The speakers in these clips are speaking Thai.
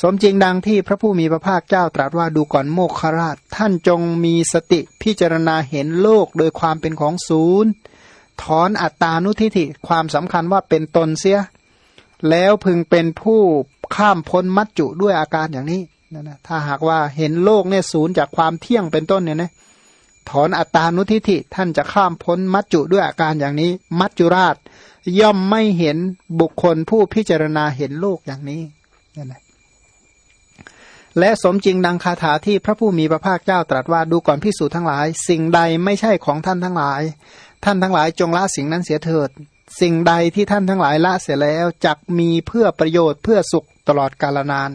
สมจริงดังที่พระผู้มีพระภาคเจ้าตรัสว่าดูก่อนโมกขราช ท่านจงมีสติพิจารณาเห็นโลกโดยความเป็นของศูนย์ถอนอัตตานุทิฏฐิความสำคัญว่าเป็นตนเสีย แล้วพึงเป็นผู้ข้ามพ้นมัจจุด้วยอาการอย่างนี้นะนะถ้าหากว่าเห็นโลกเนี่ยศูนย์จากความเที่ยงเป็นต้นเนี่ยนะถอนอัตตานุทิฏฐิท่านจะข้ามพ้นมัจจุด้วยอาการอย่างนี้ มัจจุราช ย่อมไม่เห็นบุคคลผู้พิจารณาเห็นโลกอย่างนี้นั่นแหละ และสมจริงดังคาถาที่พระผู้มีพระภาคเจ้าตรัสว่าดูก่อนพิสูจน์ทั้งหลาย สิ่งใดไม่ใช่ของท่านทั้งหลาย ท่านทั้งหลายจงละสิ่งนั้นเสียเถิด สิ่งใดที่ท่านทั้งหลายละเสียแล้วจักมีเพื่อประโยชน์เพื่อสุขตลอดกาลนาน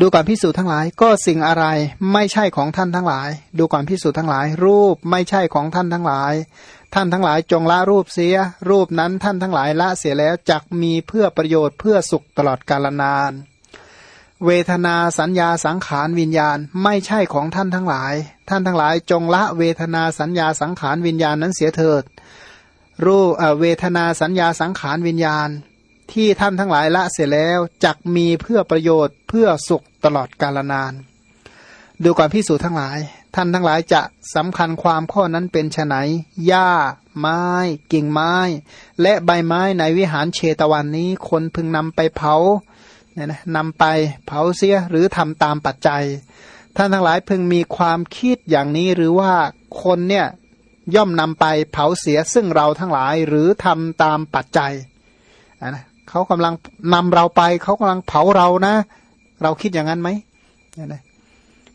ดูก่อนพิสูจน์ทั้งหลาย ก็สิ่งอะไรไม่ใช่ของท่านทั้งหลาย ดูก่อนพิสูจน์ทั้งหลาย รูปไม่ใช่ของท่านทั้งหลาย ท่านทั้งหลายจงละรูปเสีย รูปนั้นท่านทั้งหลายละเสียแล้วจักมีเพื่อประโยชน์เพื่อสุขตลอดกาลนาน เวทนาสัญญาสังขารวิญญาณไม่ใช่ของท่านทั้งหลาย ท่านทั้งหลายจงละเวทนาสัญญาสังขารวิญญาณนั้นเสียเถิด รูปเวทนาสัญญาสังขารวิญญาณ ที่ท่านทั้งหลายละเสียแล้วจักมีเพื่อประโยชน์เพื่อสุขตลอดกาลนาน ดูก่อนพิสูจน์ทั้งหลาย ท่านทั้งหลายจะสำคัญความข้อนั้นเป็นไนหญ้า ไม้ กิ่งไม้ และใบไม้ในวิหารเชตวันนี้คนพึงนำไปเผา เนี่ยนะนำไปเผาเสียหรือทำตามปัจจัย ท่านทั้งหลายพึงมีความคิดอย่างนี้หรือว่าคนเนี่ยย่อมนำไปเผาเสียซึ่งเราทั้งหลายหรือทำตามปัจจัยนะเขากำลังนำเราไปเขากำลังเผาเรานะ เราคิดอย่างนั้นไหมเนี่ยนะ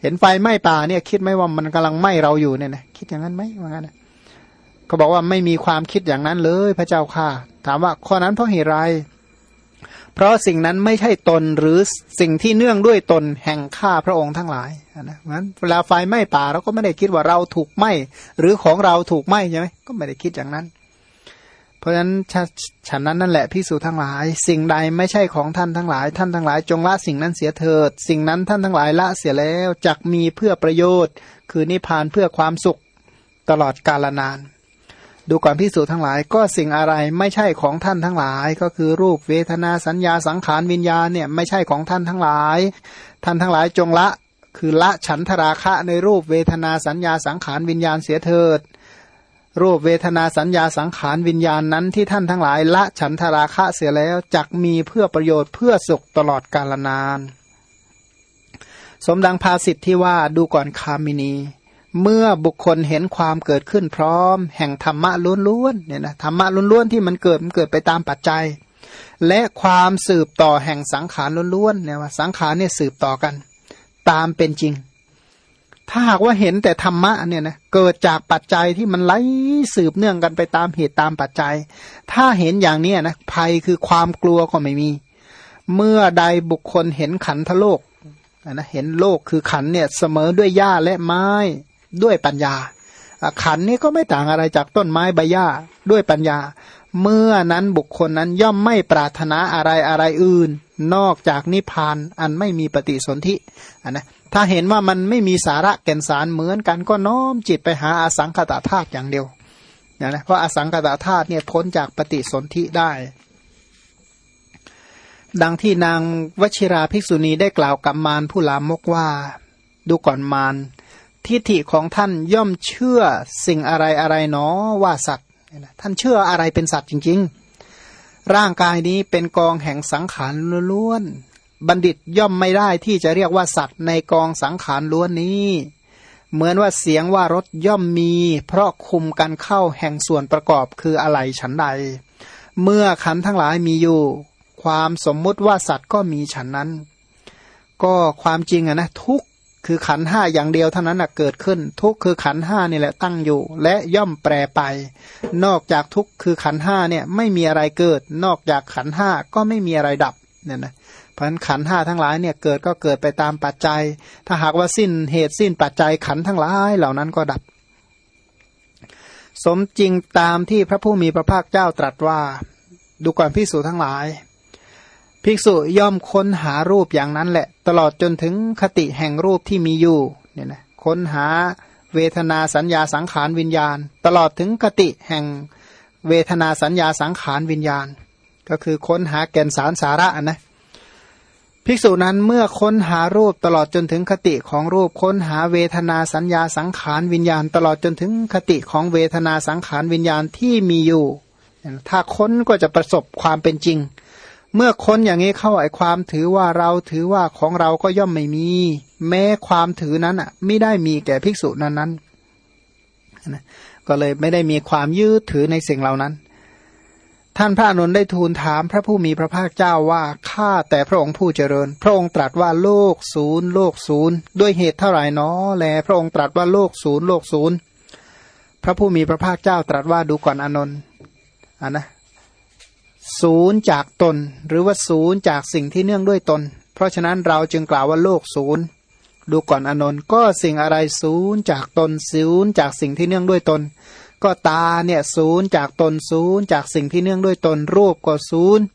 เห็นไฟไหม้ป่าเนี่ยคิดไหมว่ามันกำลังไหม้เราอยู่เนี่ยนะคิดอย่างนั้นไหมว่างั้นนะเขาบอกว่าไม่มีความคิดอย่างนั้นเลยพระเจ้าค่ะ ถามว่าข้อนั้นเพราะเหตุไร ราะสิ่งนั้นไม่ใช่ตนหรือสิ่งที่เนื่องด้วยตนแห่งข้าพระองค์ทั้งหลายนะนั้นเวลาไฟไหม้ป่าเราก็ไม่ได้คิดว่าเราถูกไหม้หรือของเราถูกไหม้ใช่ไหมก็ไม่ได้คิดอย่างนั้น เพราะฉะนั้นฉันนั้นนั่นแหละพิสูจทั้งหลาย สิ่งใดไม่ใช่ของท่านทั้งหลาย ท่านทั้งหลาย จงละสิ่งนั้นเสียเถิด สิ่งนั้นท่านทั้งหลายละเสียแล้วจักมีเพื่อประโยชน์ คือนิพพานเพื่อความสุขตลอดกาลนาน ดูก่อนพิสูจน์ทั้งหลายก็สิ่งอะไรไม่ใช่ของท่านทั้งหลาย ก็คือรูปเวทนาสัญญาสังขารวิญญาณเนี่ยไม่ใช่ของท่านทั้งหลาย ท่านทั้งหลายจงละ คือละฉันทราคะในรูปเวทนาสัญญาสังขารวิญญาณเสียเถิด รูปเวทนาสัญญาสังขารวิญญาณนั้นที่ท่านทั้งหลาย ละฉันทราคะเสียแล้วจักมีเพื่อประโยชน์เพื่อสุขตลอดกาลนาน สมดังภาสิทธิที่ว่าดูก่อนคามินี เมื่อบุคคลเห็นความเกิดขึ้นพร้อม แห่งธรรมะล้วนๆเนี่ยนะธรรมะล้วนๆที่มันเกิดมันเกิดไปตามปัจจัย และความสืบต่อแห่งสังขารล้วนๆเนี่ยว่าสังขารเนี่ยสืบต่อกัน ตามเป็นจริง ถ้าหากว่าเห็นแต่ธรรมะเนี่ยนะเกิดจากปัจจัยที่มันไหลสืบเนื่องกันไปตามเหตุตามปัจจัย ถ้าเห็นอย่างนี้นะภัยคือความกลัวก็ไม่มี เมื่อใดบุคคลเห็นขันธโลกนะเห็นโลกคือขันเนี่ยเสมอด้วยหญ้าและไม้ ด้วยปัญญา ขันนี้ก็ไม่ต่างอะไรจากต้นไม้ใบหญ้าด้วยปัญญา เมื่อนั้นบุคคลนั้นย่อมไม่ปรารถนาอะไรอะไรอื่น นอกจากนิพพานอันไม่มีปฏิสนธินนะถ้าเห็นว่ามันไม่มีสาระแก่นสารเหมือนกันก็น้อมจิตไปหาอาสังขตาธาตุอย่างเดียวนะเพราะอสังขตาธาตุเนี่ยพ้นจากปฏิสนธิได้ ดังที่นางวชิราภิกษุณีได้กล่าวกับมารผู้ลามกว่า ดูก่อนมาร ทิฏฐิของท่านย่อมเชื่อสิ่งอะไรอะไรเนอว่าสัตว์ท่านเชื่ออะไรเป็นสัตว์จริง ๆ ร่างกายนี้เป็นกองแห่งสังขารล้วนบัณฑิตย่อมไม่ได้ที่จะเรียกว่าสัตว์ในกองสังขารล้วนนี้ เหมือนว่าเสียงว่ารถย่อมมี เพราะคุมกันเข้าแห่งส่วนประกอบคืออะไรฉันใด เมื่อขันทั้งหลายมีอยู่ ความสมมุติว่าสัตว์ก็มีฉันนั้น ก็ความจริงอะนะทุก คือขันห้าอย่างเดียวเท่านั้นนะเกิดขึ้น ทุกคือขันห้านี่แหละตั้งอยู่ และย่อมแปรไป นอกจากทุกคือขันห้าเนี่ยไม่มีอะไรเกิด นอกจากขันห้าก็ไม่มีอะไรดับเนี่ยนะเพราะฉะนั้นขันห้าทั้งหลายเนี่ยเกิดก็เกิดไปตามปัจจัย ถ้าหากว่าสิ้นเหตุสิ้นปัจจัยขันทั้งหลายเหล่านั้นก็ดับ สมจริงตามที่พระผู้มีพระภาคเจ้าตรัสว่า ดูก่อนพิสูจทั้งหลาย ภิกษุย่อมค้นหารูปอย่างนั้นแหละ ตลอดจนถึงคติแห่งรูปที่มีอยู่เนี่ยนะค้นหาเวทนาสัญญาสังขารวิญญาณ ตลอดถึงคติแห่งเวทนาสัญญาสังขารวิญญาณ ก็คือค้นหาแก่นสารสาระนะภิกษุนั้นเมื่อค้นหารูปตลอดจนถึงคติของรูปค้นหาเวทนาสัญญาสังขารวิญญาณ ตลอดจนถึงคติของเวทนาสังขารวิญญาณที่มีอยู่ ถ้าค้นก็จะประสบความเป็นจริง เมื่อค้นอย่างนี้เข้าไอความถือว่าเราถือว่าของเราก็ย่อมไม่มี แม้ความถือนั้นอะ ไม่ได้มีแก่ภิกษุนั้นนั้นก็เลยไม่ได้มีความยืดถือในสิ่งเหล่านั้น ท่านพระอนุนได้ทูลถามพระผู้มีพระภาคเจ้าว่าข้าแต่พระองค์ผู้เจริญ พระองค์ตรัสว่าโลกศูนย์โลกศูนย์ด้วยเหตุเท่าไหร่นอแล พระองค์ตรัสว่าโลกศูนย์โลกศูนย์พระผู้มีพระภาคเจ้าตรัสว่าดูก่อนอนนท์อ่านะ ศูนย์จากตน หรือว่าศูนย์จากสิ่งที่เนื่องด้วยตน เพราะฉะนั้นเราจึงกล่าวว่าโลกศูนย์ดูก่อนอนนท์ก็สิ่งอะไรศูนย์จากตนศูนย์จากสิ่งที่เนื่องด้วยตน ก็ตาเนี่ยศูนย์จากตนศูนย์จากสิ่งที่เนื่องด้วยตน รูปก็ศูนย์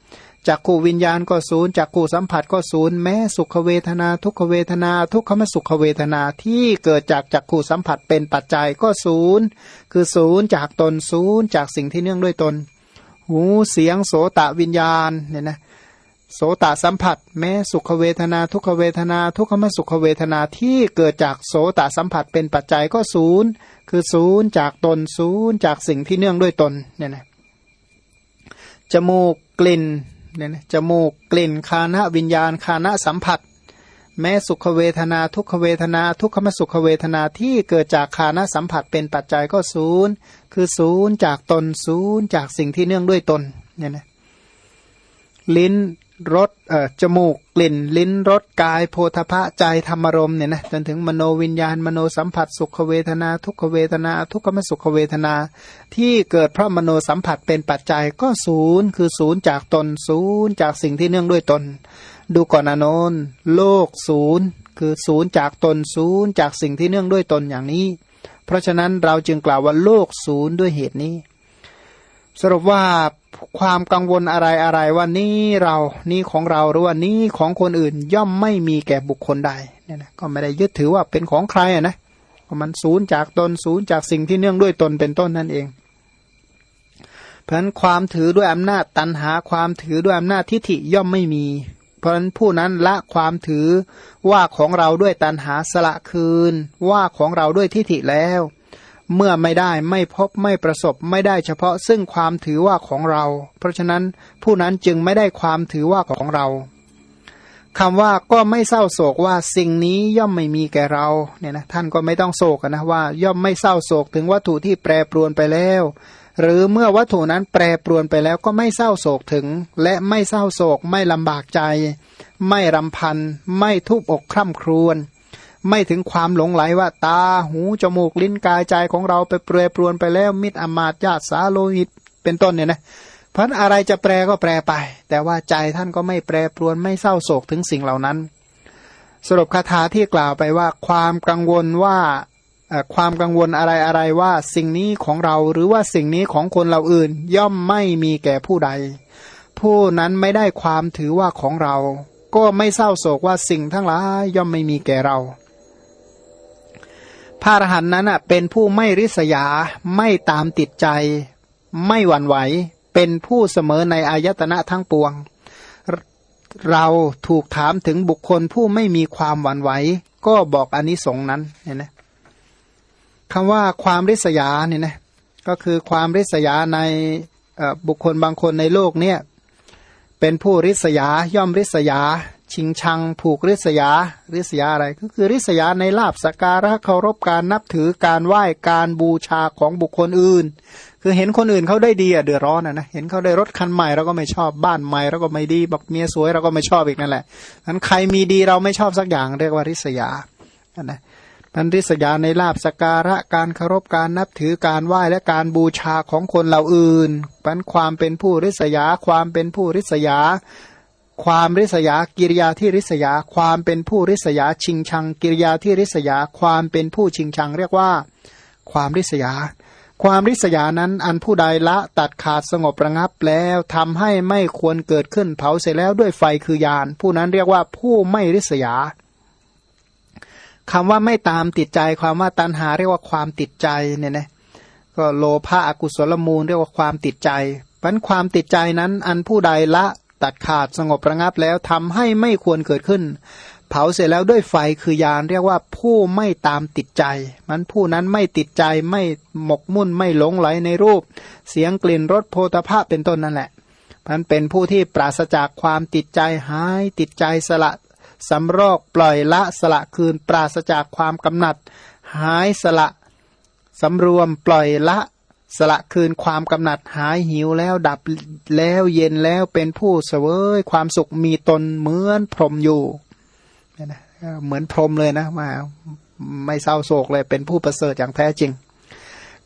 จากกูวิญญาณก็ศูนย์จากกูสัมผัสก็ศูนย์แม้สุขเวทนา ทุกขเวทนา ทุกขมสุขเวทนาที่เกิดจากจากกูสัมผัสเป็นปัจจัยก็ศูนย์คือศูนย์จากตนศูนย์จากสิ่งที่เนื่องด้วยตน หูเสียงโสตะวิญญาณเนี่ยนะโสตสัมผัส แม้สุขเวทนา ทุกขเวทนา ทุกขมสุขเวทนาที่เกิดจากโสตสัมผัสเป็นปัจจัยก็ศูนย์คือศูนย์จากตนศูนย์จากสิ่งที่เนื่องด้วยตนเนี่ยนะจมูกกลิ่นเนี่ยนะจมูกกลิ่นคานะวิญญาณคานะสัมผัส แม้สุขเวทนาทุกขเวทนา ทุกขมสุขเวทนาที่เกิดจากคานะสัมผัสเป็นปัจจัยก็ศูนย์คือศูนย์จากตนศูนย์จากสิ่งที่เนื่องด้วยตนเนี่ยนะลิ้นรสเอ่อจมูกกลิ่น ลิ้นรสกายโพธพะใจธรรมรมเนี่ยนะจนถึงมโนวิญญาณมโนสัมผัส สุขเวทนา ทุกขเวทนา ทุกขมสุขเวทนา ที่เกิดเพราะมโนสัมผัสเป็นปัจจัยก็ศูนย์คือศูนย์จากตนศูนย์จากสิ่งที่เนื่องด้วยตน ดูก่อนอนนโลกศูนย์คือศูนย์จากตนศูนย์จากสิ่งที่เนื่องด้วยตนอย่างนี้ เพราะฉะนั้นเราจึงกล่าวว่าโลกศูนย์ด้วยเหตุนี้ สรุปว่าความกังวลอะไรอะไรว่านี่เรานี่ของเราหรือว่านี่ของคนอื่นย่อมไม่มีแก่บุคคลใดเนี่ยนะก็ไม่ได้ยึดถือว่าเป็นของใครอะนะมันศูนย์จากตนศูนย์จากสิ่งที่เนื่องด้วยตนเป็นต้นนั่นเองเพราะฉะนั้นความถือด้วยอำนาจตันหาความถือด้วยอำนาจทิฏฐิย่อมไม่มี เพราะฉะนั้นผู้นั้นละความถือว่าของเราด้วยตันหาสละคืน ว่าของเราด้วยทิฏฐิแล้ว เมื่อไม่ได้ไม่พบไม่ประสบไม่ได้เฉพาะซึ่งความถือว่าของเรา เพราะฉะนั้นผู้นั้นจึงไม่ได้ความถือว่าของเราคำว่าก็ไม่เศร้าโศกว่าสิ่งนี้ย่อมไม่มีแก่เราเนี่ยนะท่านก็ไม่ต้องโศกนะว่า ย่อมไม่เศร้าโศกถึงวัตถุที่แปรปรวนไปแล้ว หรือเมื่อวัตถุนั้นแปรปรวนไปแล้วก็ไม่เศร้าโศกถึง และไม่เศร้าโศก ไม่ลำบากใจ ไม่รำพัน ไม่ทุบอกคร่ำครวญไม่ถึงความหลงไหลว่าตาหูจมูกลิ้นกายใจของเราไปเปรยปรวนไปแล้วมิตรอมาตญาติสาโลหิตเป็นต้นเนี่ยนะเพราะอะไรจะแปรก็แปรไป แต่ว่าใจท่านก็ไม่แปรปรวนไม่เศร้าโศกถึงสิ่งเหล่านั้น สรุปคาถาที่กล่าวไปว่า ความกังวลว่า ความกังวลอะไรอะไรว่าสิ่งนี้ของเราหรือว่าสิ่งนี้ของคนเราอื่น ย่อมไม่มีแก่ผู้ใด ผู้นั้นไม่ได้ความถือว่าของเรา ก็ไม่เศร้าโศกว่าสิ่งทั้งหลายย่อมไม่มีแก่เราพระอรหันต์นั้นเป็นผู้ไม่ริษยาไม่ตามติดใจ ไม่หวั่นไหว เป็นผู้เสมอในอายตนะทั้งปวง เราถูกถามถึงบุคคลผู้ไม่มีความหวั่นไหว ก็บอกอนนิสงส์นั้นเห็นไหม คำว่าความริษยาเนี่ยนะก็คือความริษยาในบุคคลบางคนในโลกเนี่ยเป็นผู้ริษยาย่อมริษยา ชิงชัง ผูกริษยา ริษยาอะไร ก็คือริษยาในลาบสการะเคารพการนับถือการไหว้การบูชาของบุคคลอื่น คือเห็นคนอื่นเขาได้ดีอะเดือดร้อนอะนะเห็นเขาได้รถคันใหม่เราก็ไม่ชอบบ้านใหม่เราก็ไม่ดีบอกเมียสวยเราก็ไม่ชอบอีกนั่นแหละนั้นใครมีดีเราไม่ชอบสักอย่างเรียกว่าริษยาอันนะ พันริษยาในลาบสการะการเคารพการนับถือการไหว้และการบูชาของคนเหล่าอื่นพันความเป็นผู้ริษยา ความเป็นผู้ริษยา ความริษยากิริยาที่ริษยา ความเป็นผู้ริษยาชิงชัง กิริยาที่ริษยา ความเป็นผู้ชิงชัง เรียกว่า ความริษยา ความริษยานั้นอันผู้ใดละตัดขาดสงบระงับแล้วทำให้ไม่ควรเกิดขึ้นเผาเสร็จแล้วด้วยไฟคือยานผู้นั้นเรียกว่าผู้ไม่ริษยา คำว่าไม่ตามติดใจความว่าตัณหาเรียกว่าความติดใจเนี่ยนะก็โลภะอกุศลมูลเรียกว่าความติดใจเพราะความติดใจนั้น อันผู้ใดละตัดขาดสงบระงับแล้วทำให้ไม่ควรเกิดขึ้น เผาเสร็จแล้วด้วยไฟคือยานเรียกว่าผู้ไม่ตามติดใจ มันผู้นั้นไม่ติดใจไม่หมกมุ่นไม่หลงไหลในรูป เสียงกลิ่นรสโพธภะเป็นต้นนั่นแหละมันเป็นผู้ที่ปราศจากความติดใจหายติดใจสละ สำรอกปล่อยละสละคืนปราศจากความกำหนัด หายสละสำรวมปล่อยละสละคืนความกำหนัดหายหิวแล้วดับแล้วเย็นแล้วเป็นผู้เสวยความสุขมีตนเหมือนพรหมอยู่นะเหมือนพรหมเลยนะมาไม่เศร้าโศกเลยเป็นผู้ประเสริฐอย่างแท้จริง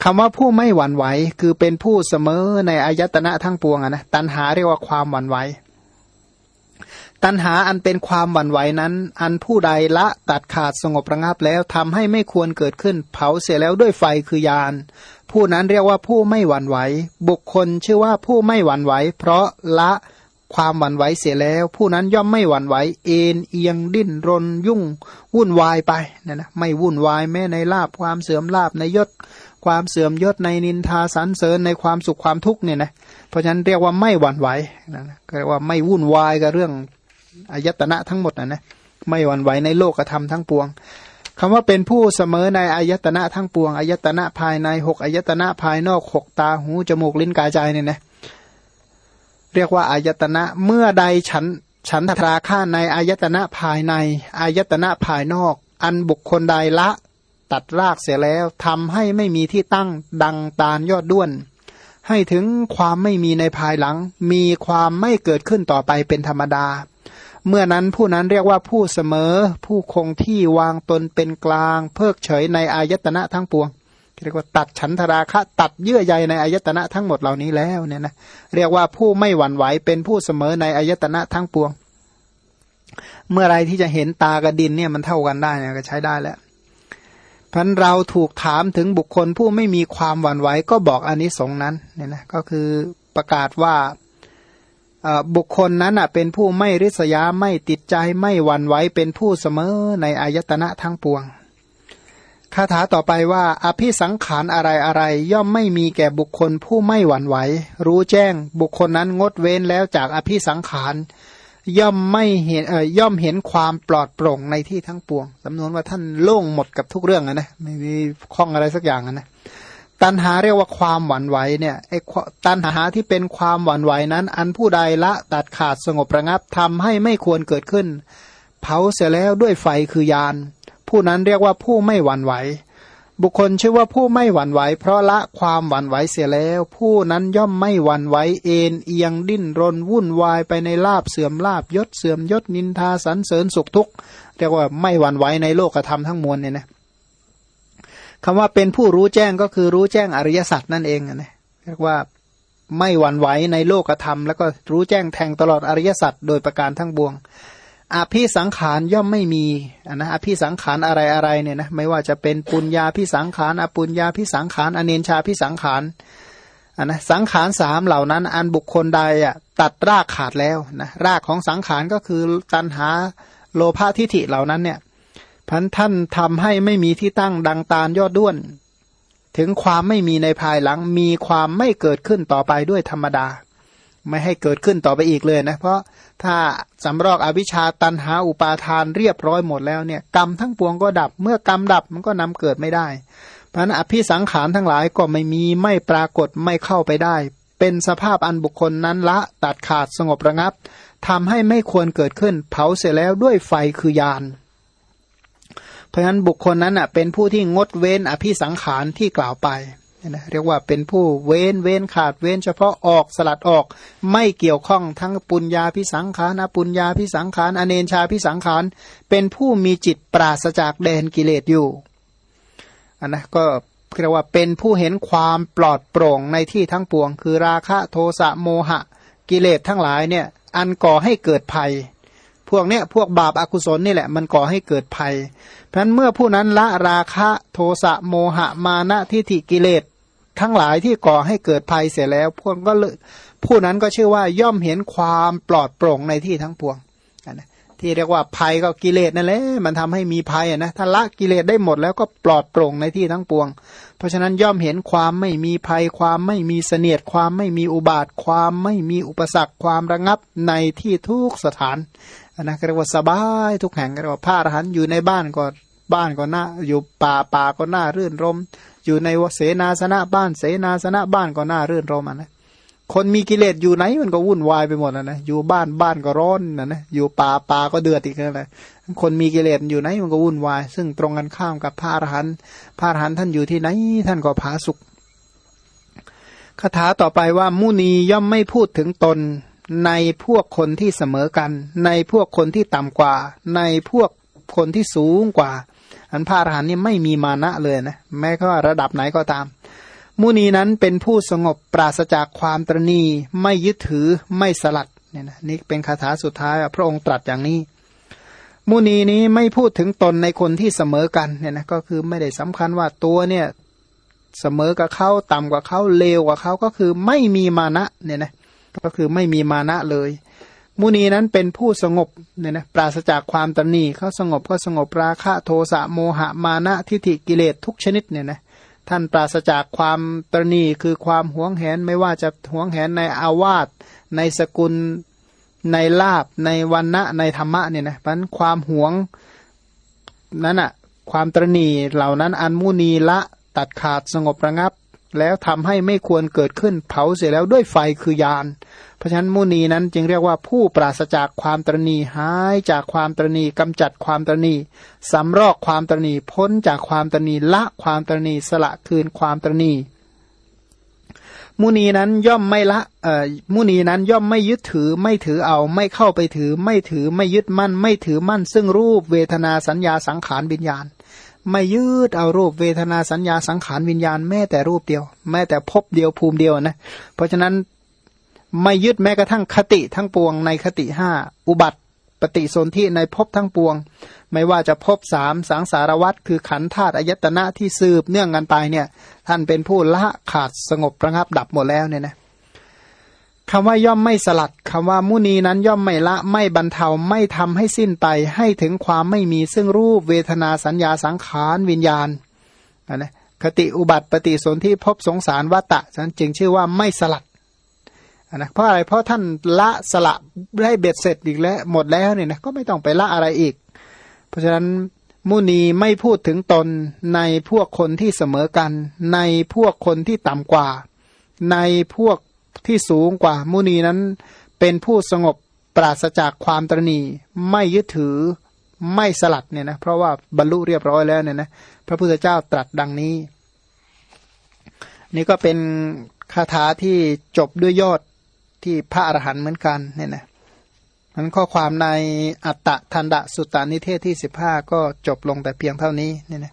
คำว่าผู้ไม่หวั่นไหวคือเป็นผู้เสมอในอายตนะทั้งปวงนะตันหาเรียกว่าความหวั่นไหว ตัณหาอันเป็นความหวั่นไหวนั้น อันผู้ใดละตัดขาดสงบระงับแล้วทำให้ไม่ควรเกิดขึ้น เผาเสียแล้วด้วยไฟคือยาน ผู้นั้นเรียกว่าผู้ไม่หวั่นไหว บุคคลชื่อว่าผู้ไม่หวั่นไหว เพราะละความหวั่นไหวเสียแล้ว ผู้นั้นย่อมไม่หวั่นไหว เอ็นเอียงดิ้นรนยุ่ง วุ่นวายไปนี่ยนะไม่วุ่นวายแม้ในลาบความเสื่อมลาบในยศ ความเสื่อมยศในนินทาสรรเสริญในความสุขความทุกข์เนี่ยนะเพราะฉะนั้นเรียกว่าไม่หวั่นไหวนะเรียกว่าไม่วุ่นวายกับเรื่อง อายตนะทั้งหมดนะนะไม่หวั่นไหวในโลกธรรมทั้งปวงคำว่าเป็นผู้เสมอในอายตนะทั้งปวงอายตนะภายในหกอายตนะภายนอกหกตาหูจมูกลิ้นกายใจเนี่ยนะเรียกว่าอายตนะเมื่อใดฉันฉันทราค่าในอายตนะภายในอายตนะภายนอก อันบุคคลใดละตัดรากเสียแล้วทำให้ไม่มีที่ตั้งดังตาลยอดด้วน ให้ถึงความไม่มีในภายหลัง มีความไม่เกิดขึ้นต่อไปเป็นธรรมดา เมื่อนั้นผู้นั้นเรียกว่าผู้เสมอ ผู้คงที่วางตนเป็นกลาง เพิกเฉยในอายตนะทั้งปวงเรียกว่าตัดฉันทราคะ ตัดเยื่อใยในอายตนะทั้งหมดเหล่านี้แล้วเนี่ยนะเรียกว่าผู้ไม่หวั่นไหวเป็นผู้เสมอในอายตนะทั้งปวง เมื่อไรที่จะเห็นตากับดินเนี่ยมันเท่ากันได้เนี่ยก็ใช้ได้แล้วพันเราถูกถามถึงบุคคลผู้ไม่มีความหวั่นไหวก็บอกอนนิสงส์นั้นเนี่ยนะก็คือประกาศว่า บุคคลนั้นเป็นผู้ไม่ริษยาไม่ติดใจไม่หวั่นไหวเป็นผู้เสมอในอายตนะทั้งปวงคาถาต่อไปว่า อภิสังขารอะไรอะไรย่อมไม่มีแก่บุคคลผู้ไม่หวั่นไหว รู้แจ้งบุคคลนั้นงดเว้นแล้วจากอภิสังขารย่อมไม่เห็นเอ่ยย่อมเห็นความปลอดโปร่งในที่ทั้งปวงสำนวนว่าท่านโล่งหมดกับทุกเรื่องนะไม่มีข้องอะไรสักอย่างนะ ตันหาเรียกว่าความหวั่นไหวเนี่ยไอ้ตันหาที่เป็นความหวั่นไหวนั้น อันผู้ใดละตัดขาดสงบระงับทำให้ไม่ควรเกิดขึ้น เผาเสียแล้วด้วยไฟคือยาน ผู้นั้นเรียกว่าผู้ไม่หวั่นไหว บุคคลชื่อว่าผู้ไม่หวั่นไหว เพราะละความหวั่นไหวเสียแล้ว ผู้นั้นย่อมไม่หวั่นไหวเอ็นเอียงดิ้นรนวุ่นวายไปในลาบเสื่อมลาบยศเสื่อมยศนินทาสันเสริญสุขทุกข์เรียกว่าไม่หวั่นไหวในโลกธรรมทั้งมวลเนี่ยนะ คำว่าเป็นผู้รู้แจ้งก็คือรู้แจ้งอริยสัจนั่นเองนะเรียกว่าไม่หวั่นไหวในโลกธรรม แล้วก็รู้แจ้งแทงตลอดอริยสัจโดยประการทั้งบวงอภิสังขารย่อมไม่มีนะอภิสังขารอะไรอะไรเนี่ยนะไม่ว่าจะเป็นปุญญาพิสังขารอปุญญาพิสังขารอเนนชาพิสังขารนนะสังขารสามเหล่านั้น อันบุคคลใดอะตัดรากขาดแล้วนะรากของสังขารก็คือตัณหาโลภะทิฏฐิเหล่านั้นเนี่ย พันท่านทำให้ไม่มีที่ตั้งดังตาลยอดด้วน ถึงความไม่มีในภายหลัง มีความไม่เกิดขึ้นต่อไปด้วยธรรมดา ไม่ให้เกิดขึ้นต่อไปอีกเลยนะ เพราะถ้าสำรอกอวิชชาตันหาอุปาทานเรียบร้อยหมดแล้วเนี่ยกรรมทั้งปวงก็ดับ เมื่อกรรมดับมันก็นำเกิดไม่ได้เพราะนั้นอภิสังขารทั้งหลายก็ไม่มีไม่ปรากฏไม่เข้าไปได้ เป็นสภาพอันบุคคลนั้นละตัดขาดสงบระงับทำให้ไม่ควรเกิดขึ้น เผาเสร็จแล้วด้วยไฟคือยาน เพราะฉะนั้นบุคคลนั้นอะเป็นผู้ที่งดเว้นอภิสังขารที่กล่าวไปนะเรียกว่าเป็นผู้เว้นเว้นขาดเว้นเฉพาะออกสลัดออก ไม่เกี่ยวข้องทั้งปุญญาพิสังขารอปุญญาพิสังขารอเนนชาพิสังขารเป็นผู้มีจิตปราศจากแดนกิเลสอยู่อันนะก็เรียกว่าเป็นผู้เห็นความปลอดโปร่งในที่ทั้งปวง คือราคะโทสะโมหะ กิเลสทั้งหลายเนี่ยอันก่อให้เกิดภัย พวกเนี้ยพวกบาปอากุศลนี่แหละมันก่อให้เกิดภัย เพราะนั้นเมื่อผู้นั้นละราคะโทสะโมหะมานะทิฏฐิกิเลสทั้งหลายที่ก่อให้เกิดภัยเสียแล้ว พวกก็ผู้นั้นก็ชื่อว่าย่อมเห็นความปลอดโปร่งในที่ทั้งปวงที่เรียกว่าภัยก็กิเลสนั่นแหละมันทำให้มีภัยนะถ้าละกิเลสได้หมดแล้วก็ปลอดโปร่งในที่ทั้งปวง เพราะฉะนั้นย่อมเห็นความไม่มีภัย ความไม่มีเสนียดความไม่มีอุบาทความไม่มีอุปสรรคความระงับในที่ทุกสถาน นะเรียกว่าสบายทุกแห่งเรียกว่าพระอรหันต์อยู่ในบ้านก็บ้านก็น่าอยู่ป่าป่าก็น่ารื่นรม อยู่ในเสนาสนะบ้านเสนาสนะบ้านก็น่ารื่นรมอะนะคนมีกิเลสอยู่ไหนมันก็วุ่นวายไปหมดนะนะอยู่บ้านบ้านก็ร้อนนะนะอยู่ป่าป่าก็เดือดอีกนะคนมีกิเลสอยู่ไหนมันก็วุ่นวาย ซึ่งตรงกันข้ามกับพระอรหันต์พระอรหันต์ท่านอยู่ที่ไหนท่านก็ผาสุขคาถาต่อไปว่ามุนีย่อมไม่พูดถึงตน ในพวกคนที่เสมอกัน ในพวกคนที่ต่ำกว่า ในพวกคนที่สูงกว่า อันพระอรหันต์นี่ไม่มีมานะเลยนะแม้ก็ระดับไหนก็ตาม มุนีนั้นเป็นผู้สงบปราศจากความตรณีไม่ยึดถือไม่สลัดเนี่ยนะนี่เป็นคาถาสุดท้ายพระองค์ตรัสอย่างนี้ มุนีนี้ไม่พูดถึงตนในคนที่เสมอกันเนี่ยนะก็คือไม่ได้สำคัญว่าตัวเนี่ยเสมอกับเขาต่ำกว่าเขาเลวกว่าเขาก็คือไม่มีมานะเนี่ยนะ ก็คือไม่มีมานะเลย มุนีนั้นเป็นผู้สงบเนี่ยนะปราศจากความตนีเขาสงบก็สงบราคะโทสะโมหะมานะทิฏฐิกิเลสทุกชนิดเนี่ยนะท่านปราศจากความตรณีคือความหวงแหนไม่ว่าจะหวงแหนในอาวาสในสกุลในลาบในวันณะในธรรมะเนี่ยนะพันความหวงนั้นอะความตรณีเหล่านั้นอันมุนีละตัดขาดสงบระงับ แล้วทำให้ไม่ควรเกิดขึ้นเผาเสียแล้วด้วยไฟคือยาน เพราะฉะนั้นมุนีนั้นจึงเรียกว่าผู้ปราศจากความตรณีหายจากความตรณีกำจัดความตรณีสำรอกความตรณีพ้นจากความตรณีละความตรณีสละคืนความตรณีมุนีนั้นย่อมไม่ละเอ่อมุนีนั้นย่อมไม่ยึดถือ ไม่ถือเอา ไม่เข้าไปถือ ไม่ถือ ไม่ยึดมั่น ไม่ถือมั่น ซึ่งรูปเวทนาสัญญาสังขารวิญญาณ ไม่ยืดเอารูปเวทนาสัญญาสังขารวิญญาณแม้แต่รูปเดียว แม้แต่พบเดียวภูมิเดียวนะ เพราะฉะนั้นไม่ยึดแม้กระทั่งคติทั้งปวงในคติห้าอุบัติปฏิสนธิในภพทั้งปวง ไม่ว่าจะภพสามสังสารวัตรคือขันธาตุอายตนะที่สืบเนื่องกันไปเนี่ย ท่านเป็นผู้ละขาดสงบระงับดับหมดแล้วเนี่ยนะ คำว่าย่อมไม่สลัดคำว่ามุนีนั้นย่อมไม่ละไม่บรรเทาไม่ทำให้สิ้นไป ให้ถึงความไม่มีซึ่งรูปเวทนาสัญญาสังขารวิญญาณนะคติอุบัติปฏิสนธิภพสงสารวัตตะฉันจึงชื่อว่าไม่สลัดนะเพราะอะไรเพราะท่านละสละได้เบ็ดเสร็จอีกแล้วหมดแล้วเนี่ยนะก็ไม่ต้องไปละอะไรอีก เพราะฉะนั้นมุนีไม่พูดถึงตนในพวกคนที่เสมอกัน ในพวกคนที่ต่ำกว่า ในพวก ที่สูงกว่ามุนีนั้น เป็นผู้สงบปราศจากความตรณีไม่ยึดถือไม่สลัดเนี่ยนะเพราะว่าบรรลุเรียบร้อยแล้วเนี่ยนะพระพุทธเจ้าตรัสดังนี้ นี่ก็เป็นคาถาที่จบด้วยยอดที่พระอรหันต์เหมือนกันเนี่ยนะมันข้อความในอัตตะทันดะสุตตานิเทศที่สิบห้าก็จบลงแต่เพียงเท่านี้เนี่ยนะ